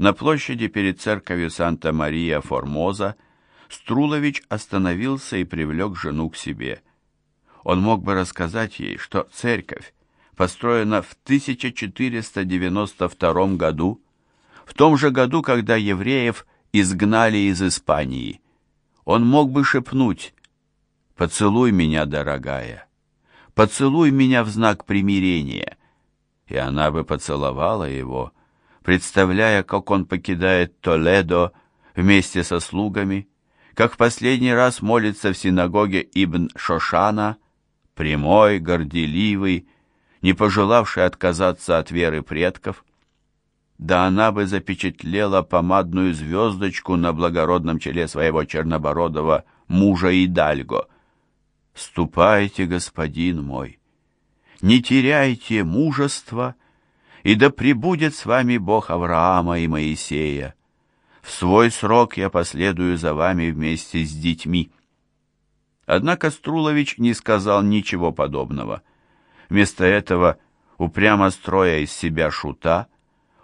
На площади перед церковью Санта-Мария-Формоза Струлович остановился и привлек жену к себе. Он мог бы рассказать ей, что церковь построена в 1492 году, в том же году, когда евреев изгнали из Испании. Он мог бы шепнуть «Поцелуй меня, дорогая, поцелуй меня в знак примирения», и она бы поцеловала его, представляя, как он покидает Толедо вместе со слугами, как в последний раз молится в синагоге Ибн Шошана, прямой, горделивый, не пожелавший отказаться от веры предков. Да она бы запечатлела помадную звездочку на благородном челе своего чернобородого мужа Идальго. «Ступайте, господин мой, не теряйте мужества, и да пребудет с вами Бог Авраама и Моисея. В свой срок я последую за вами вместе с детьми». Однако Струлович не сказал ничего подобного. Вместо этого, упрямо строя из себя шута,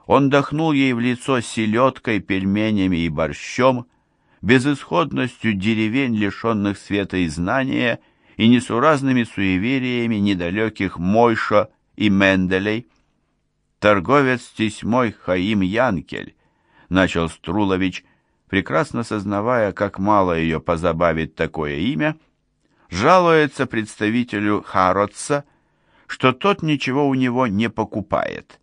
он дохнул ей в лицо селедкой, пельменями и борщом, безысходностью деревень, лишенных света и знания, и несуразными суевериями недалеких Мойша и Менделей. Торговец тесьмой Хаим Янкель, начал Струлович, прекрасно сознавая, как мало ее позабавит такое имя, жалуется представителю Харотса, что тот ничего у него не покупает.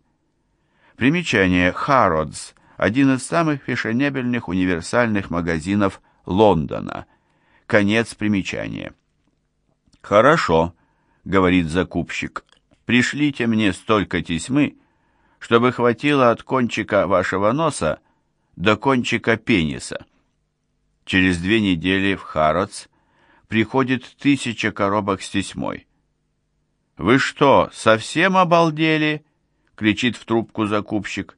Примечание Харродс – один из самых фешенебельных универсальных магазинов Лондона. Конец примечания. «Хорошо», — говорит закупщик, — «пришлите мне столько тесьмы, чтобы хватило от кончика вашего носа до кончика пениса». Через две недели в Харродс приходит тысяча коробок с тесьмой. «Вы что, совсем обалдели?» — кричит в трубку закупщик.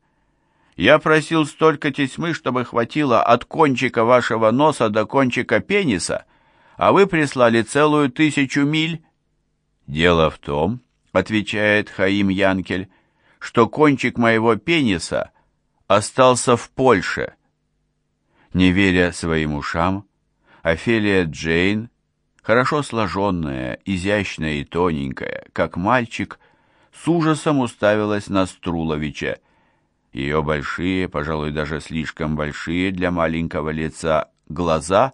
«Я просил столько тесьмы, чтобы хватило от кончика вашего носа до кончика пениса, а вы прислали целую тысячу миль». «Дело в том», — отвечает Хаим Янкель, «что кончик моего пениса остался в Польше». Не веря своим ушам, Офелия Джейн хорошо сложенная, изящная и тоненькая, как мальчик, с ужасом уставилась на Струловича. Ее большие, пожалуй, даже слишком большие для маленького лица, глаза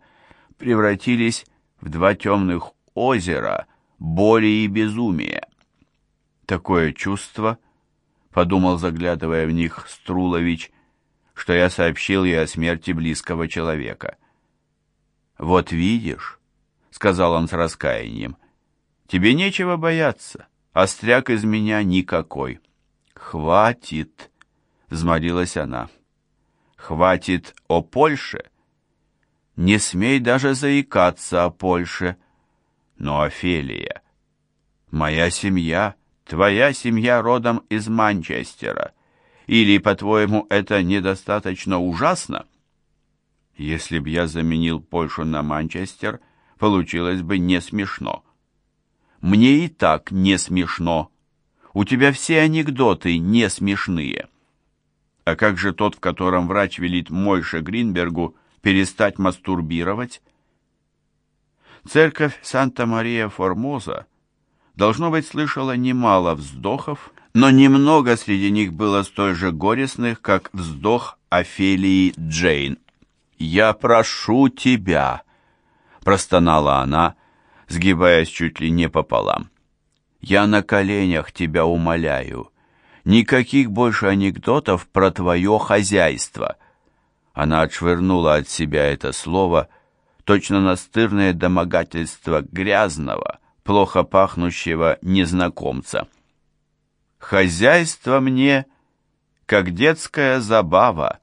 превратились в два темных озера боли и безумия. Такое чувство, подумал, заглядывая в них Струлович, что я сообщил ей о смерти близкого человека. Вот видишь, сказал он с раскаянием. Тебе нечего бояться, остряк из меня никакой. Хватит, взмолилась она. Хватит о Польше. Не смей даже заикаться о Польше. Но, Офелия, моя семья, твоя семья родом из Манчестера. Или, по-твоему, это недостаточно ужасно? Если б я заменил Польшу на Манчестер — получилось бы не смешно. Мне и так не смешно. У тебя все анекдоты не смешные. А как же тот, в котором врач велит Мойше Гринбергу перестать мастурбировать? Церковь Санта-Мария-Формоза, должно быть, слышала немало вздохов, но немного среди них было столь же горестных, как вздох Офелии Джейн. «Я прошу тебя», простонала она, сгибаясь чуть ли не пополам. «Я на коленях тебя умоляю. Никаких больше анекдотов про твое хозяйство». Она отшвырнула от себя это слово, точно настырное домогательство грязного, плохо пахнущего незнакомца. «Хозяйство мне, как детская забава».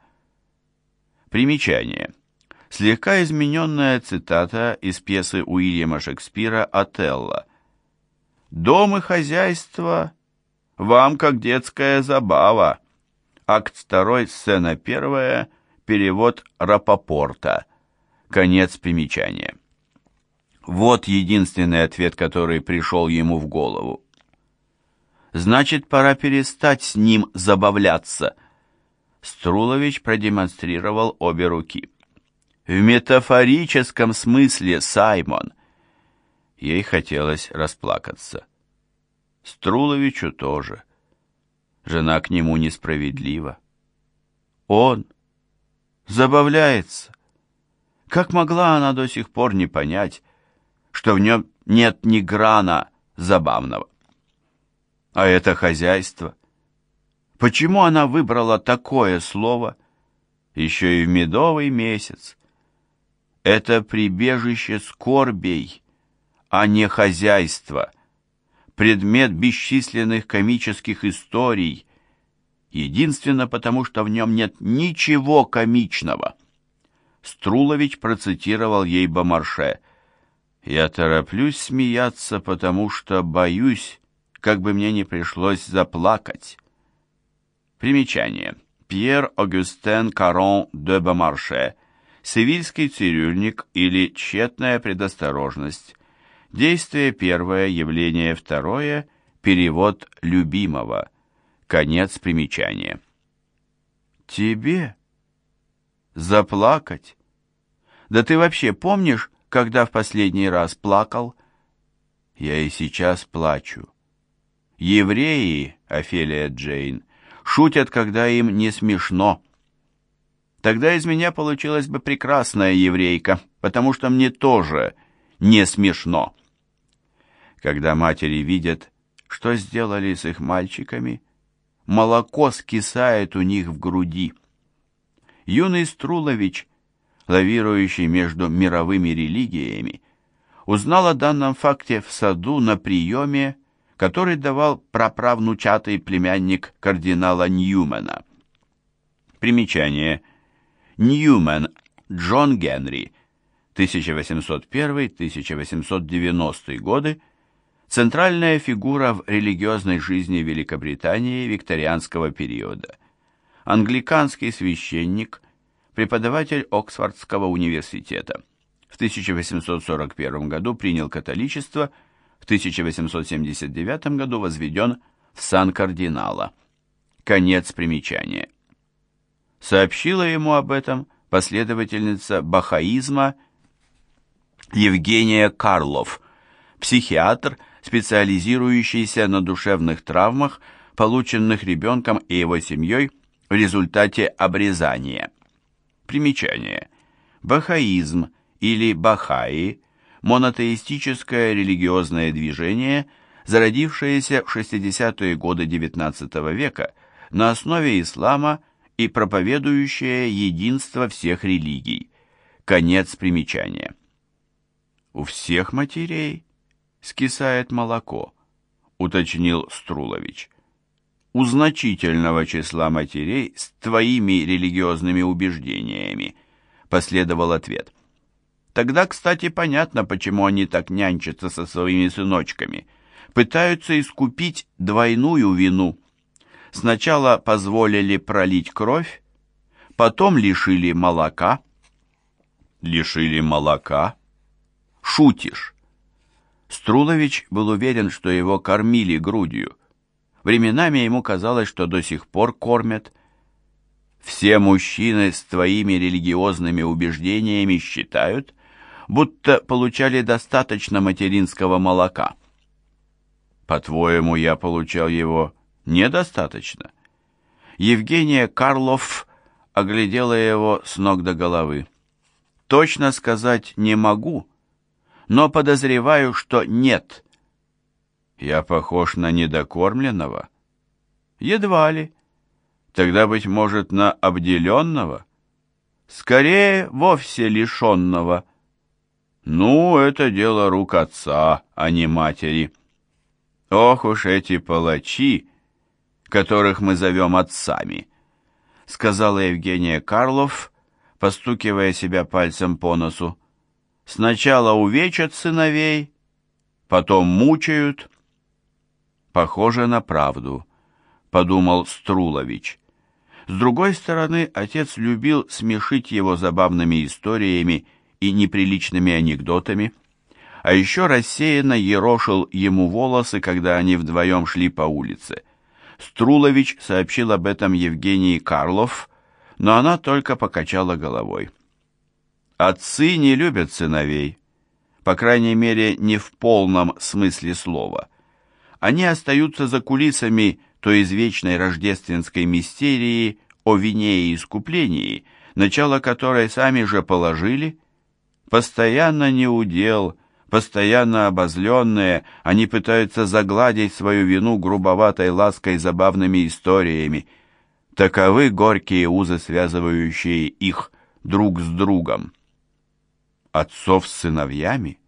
Примечание слегка измененная цитата из пьесы Уильяма Шекспира «Отелло». «Дом и хозяйство вам как детская забава». Акт 2, сцена 1, перевод Рапопорта. Конец примечания. Вот единственный ответ, который пришел ему в голову. Значит, пора перестать с ним забавляться. Струлович продемонстрировал обе руки. В метафорическом смысле, Саймон. Ей хотелось расплакаться. Струловичу тоже. Жена к нему несправедлива. Он забавляется. Как могла она до сих пор не понять, что в нем нет ни грана забавного? А это хозяйство. Почему она выбрала такое слово, еще и в медовый месяц? Это прибежище скорбей, а не хозяйство, предмет бесчисленных комических историй, единственно потому, что в нем нет ничего комичного. Струлович процитировал ей Бомарше. «Я тороплюсь смеяться, потому что боюсь, как бы мне не пришлось заплакать». Примечание. Пьер Огюстен Карон де Бомарше. Севильский цирюльник или тщетная предосторожность. Действие первое, явление второе, перевод любимого. Конец примечания. Тебе? Заплакать? Да ты вообще помнишь, когда в последний раз плакал? Я и сейчас плачу. Евреи, Офелия Джейн, шутят, когда им не смешно. Тогда из меня получилась бы прекрасная еврейка, потому что мне тоже не смешно. Когда матери видят, что сделали с их мальчиками, молоко скисает у них в груди. Юный Струлович, лавирующий между мировыми религиями, узнал о данном факте в саду на приеме, который давал праправнучатый племянник кардинала Ньюмена. Примечание. Ньюмен Джон Генри, 1801-1890 годы, центральная фигура в религиозной жизни Великобритании викторианского периода. Англиканский священник, преподаватель Оксфордского университета. В 1841 году принял католичество, в 1879 году возведен в сан кардинала. Конец примечания. Сообщила ему об этом последовательница бахаизма Евгения Карлов, психиатр, специализирующийся на душевных травмах, полученных ребенком и его семьей в результате обрезания. Примечание. Бахаизм или бахаи – монотеистическое религиозное движение, зародившееся в 60-е годы XIX века на основе ислама и проповедующее единство всех религий. Конец примечания. У всех матерей скисает молоко, уточнил Струлович. У значительного числа матерей с твоими религиозными убеждениями, последовал ответ. Тогда, кстати, понятно, почему они так нянчатся со своими сыночками. Пытаются искупить двойную вину. Сначала позволили пролить кровь, потом лишили молока. Лишили молока? Шутишь? Струлович был уверен, что его кормили грудью. Временами ему казалось, что до сих пор кормят. Все мужчины с твоими религиозными убеждениями считают, будто получали достаточно материнского молока. По-твоему, я получал его недостаточно? Евгения Карлов оглядела его с ног до головы. Точно сказать не могу, но подозреваю, что нет. Я похож на недокормленного? Едва ли. Тогда, быть может, на обделенного? Скорее, вовсе лишенного. Ну, это дело рук отца, а не матери. Ох уж эти палачи, которых мы зовем отцами, сказала Евгения Карлов, постукивая себя пальцем по носу. Сначала увечат сыновей, потом мучают. Похоже на правду, подумал Струлович. С другой стороны, отец любил смешить его забавными историями и неприличными анекдотами, а еще рассеянно ерошил ему волосы, когда они вдвоем шли по улице. Струлович сообщил об этом Евгении Карлов, но она только покачала головой. Отцы не любят сыновей, по крайней мере, не в полном смысле слова. Они остаются за кулисами той извечной рождественской мистерии о вине и искуплении, начало которой сами же положили. Постоянно неудел, постоянно обозленные, они пытаются загладить свою вину грубоватой лаской забавными историями. Таковы горькие узы, связывающие их друг с другом. Отцов с сыновьями?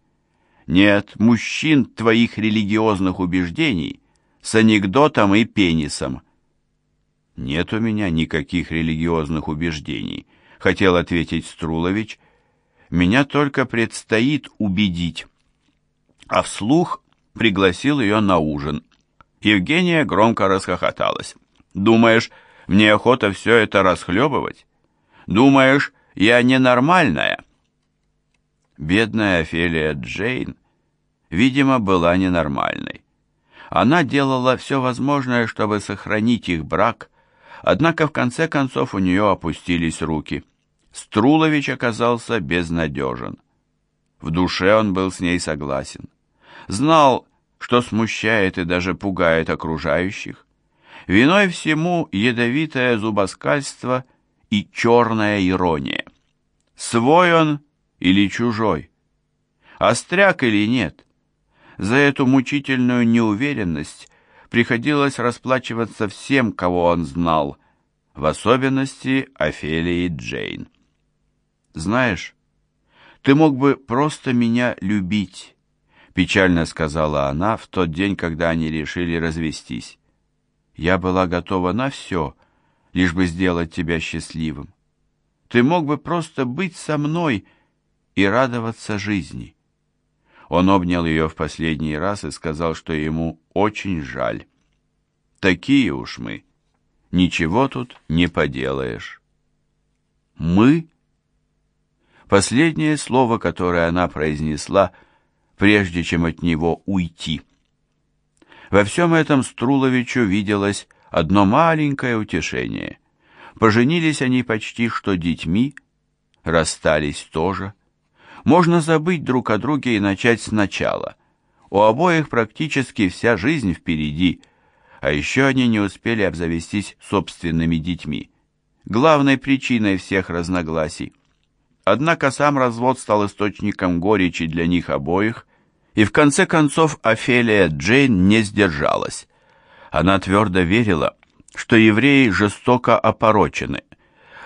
Нет, мужчин твоих религиозных убеждений с анекдотом и пенисом. Нет у меня никаких религиозных убеждений, хотел ответить Струлович. Меня только предстоит убедить. А вслух пригласил ее на ужин. Евгения громко расхохоталась. «Думаешь, мне охота все это расхлебывать? Думаешь, я ненормальная?» Бедная Офелия Джейн, видимо, была ненормальной. Она делала все возможное, чтобы сохранить их брак, однако в конце концов у нее опустились руки. Струлович оказался безнадежен. В душе он был с ней согласен. Знал, что смущает и даже пугает окружающих. Виной всему ядовитое зубоскальство и черная ирония. Свой он или чужой? Остряк или нет? За эту мучительную неуверенность приходилось расплачиваться всем, кого он знал, в особенности Офелии Джейн. «Знаешь, ты мог бы просто меня любить», — печально сказала она в тот день, когда они решили развестись. «Я была готова на все, лишь бы сделать тебя счастливым. Ты мог бы просто быть со мной и радоваться жизни». Он обнял ее в последний раз и сказал, что ему очень жаль. «Такие уж мы. Ничего тут не поделаешь». «Мы?» Последнее слово, которое она произнесла, прежде чем от него уйти. Во всем этом Струловичу виделось одно маленькое утешение. Поженились они почти что детьми, расстались тоже. Можно забыть друг о друге и начать сначала. У обоих практически вся жизнь впереди, а еще они не успели обзавестись собственными детьми. Главной причиной всех разногласий. Однако сам развод стал источником горечи для них обоих, и в конце концов Офелия Джейн не сдержалась. Она твердо верила, что евреи жестоко опорочены.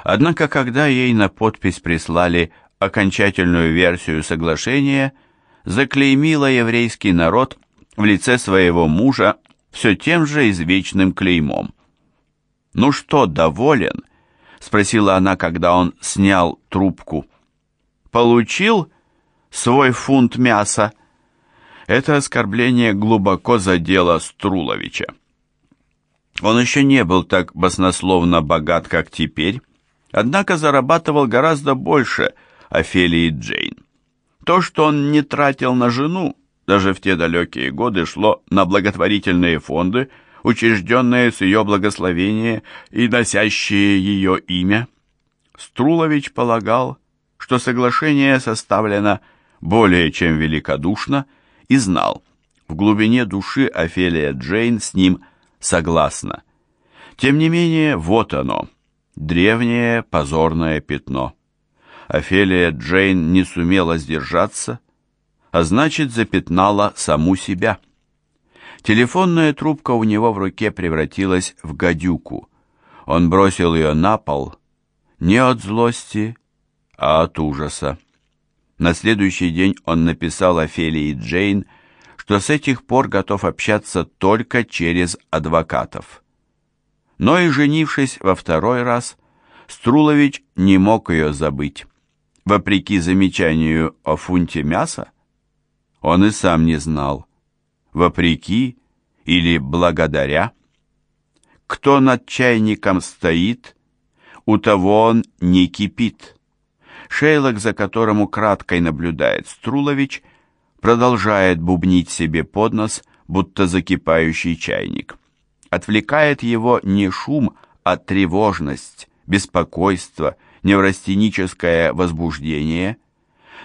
Однако, когда ей на подпись прислали окончательную версию соглашения, заклеймила еврейский народ в лице своего мужа все тем же извечным клеймом. «Ну что, доволен?» — спросила она, когда он снял трубку. «Получил свой фунт мяса?» Это оскорбление глубоко задело Струловича. Он еще не был так баснословно богат, как теперь, однако зарабатывал гораздо больше Офелии Джейн. То, что он не тратил на жену, даже в те далекие годы шло на благотворительные фонды, учрежденные с ее благословения и носящие ее имя. Струлович полагал, что соглашение составлено более чем великодушно, и знал, в глубине души Офелия Джейн с ним согласна. Тем не менее, вот оно, древнее позорное пятно. Офелия Джейн не сумела сдержаться, а значит, запятнала саму себя. Телефонная трубка у него в руке превратилась в гадюку. Он бросил ее на пол не от злости, а от ужаса. На следующий день он написал Офелии Джейн, что с этих пор готов общаться только через адвокатов. Но и женившись во второй раз, Струлович не мог ее забыть. Вопреки замечанию о фунте мяса, он и сам не знал, вопреки или благодаря. Кто над чайником стоит, у того он не кипит. Шейлок, за которым украдкой наблюдает Струлович, продолжает бубнить себе под нос, будто закипающий чайник. Отвлекает его не шум, а тревожность, беспокойство, неврастеническое возбуждение.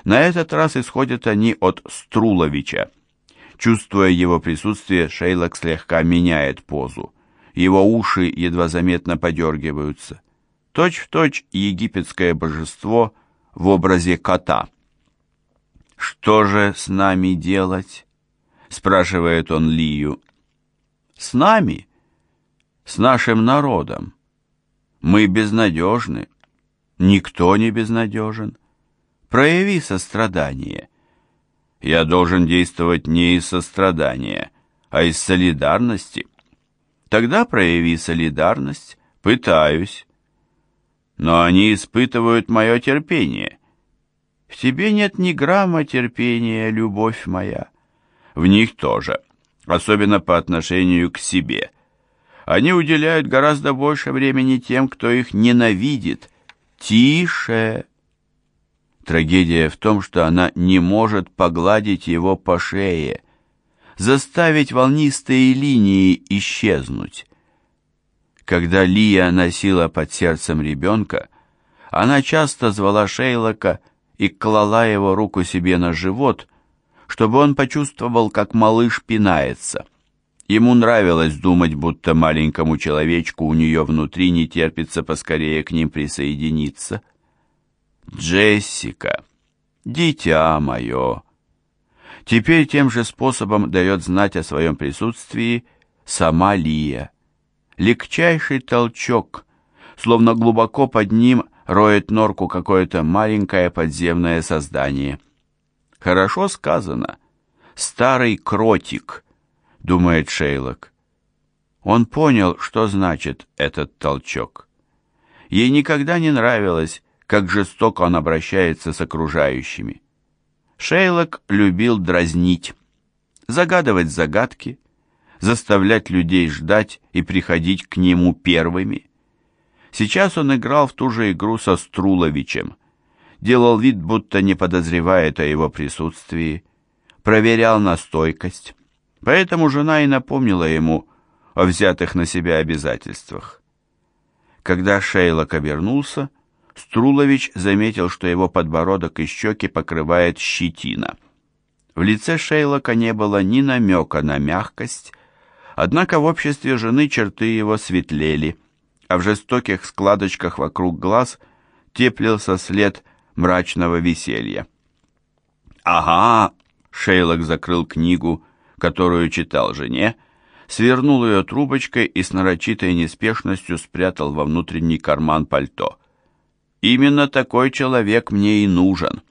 На этот раз исходят они от Струловича. Чувствуя его присутствие, Шейлок слегка меняет позу. Его уши едва заметно подергиваются. Точь-в-точь точь египетское божество в образе кота. «Что же с нами делать?» — спрашивает он Лию. «С нами? С нашим народом. Мы безнадежны. Никто не безнадежен. Прояви сострадание. Я должен действовать не из сострадания, а из солидарности. Тогда прояви солидарность. Пытаюсь. Но они испытывают мое терпение. В тебе нет ни грамма терпения, любовь моя. В них тоже, особенно по отношению к себе. Они уделяют гораздо больше времени тем, кто их ненавидит. Тише! Трагедия в том, что она не может погладить его по шее, заставить волнистые линии исчезнуть. Когда Лия носила под сердцем ребенка, она часто звала Шейлока и клала его руку себе на живот, чтобы он почувствовал, как малыш пинается. Ему нравилось думать, будто маленькому человечку у нее внутри не терпится поскорее к ним присоединиться. Джессика, дитя мое. Теперь тем же способом дает знать о своем присутствии сама Лия. Легчайший толчок, словно глубоко под ним роет норку какое-то маленькое подземное создание. Хорошо сказано. Старый кротик, думает Шейлок. Он понял, что значит этот толчок. Ей никогда не нравилось, как жестоко он обращается с окружающими. Шейлок любил дразнить, загадывать загадки, заставлять людей ждать и приходить к нему первыми. Сейчас он играл в ту же игру со Струловичем, делал вид, будто не подозревает о его присутствии, проверял на стойкость. Поэтому жена и напомнила ему о взятых на себя обязательствах. Когда Шейлок обернулся, Струлович заметил, что его подбородок и щеки покрывает щетина. В лице Шейлока не было ни намека на мягкость, однако в обществе жены черты его светлели, а в жестоких складочках вокруг глаз теплился след мрачного веселья. «Ага!» — Шейлок закрыл книгу, которую читал жене, свернул ее трубочкой и с нарочитой неспешностью спрятал во внутренний карман пальто. Именно такой человек мне и нужен.